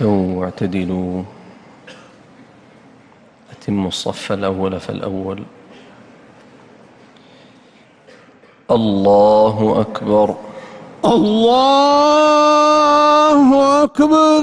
استووا واعتدلوا. أتموا الصف الأول فالأول. الله أكبر. الله أكبر.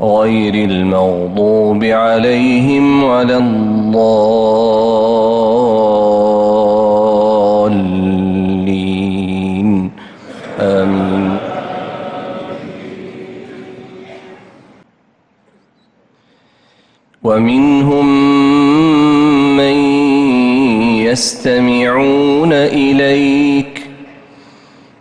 غير المغضوب عليهم ولا الضالين. آمين. ومنهم من يستمعون إليك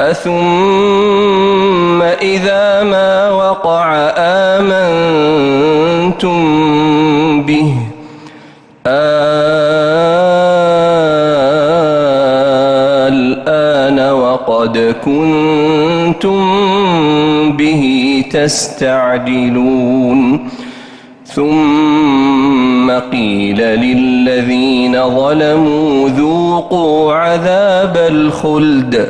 أثم إذا ما وقع آمنتم به؟ الآن وقد كنتم به تستعجلون. ثم قيل للذين ظلموا ذوقوا عذاب الخلد.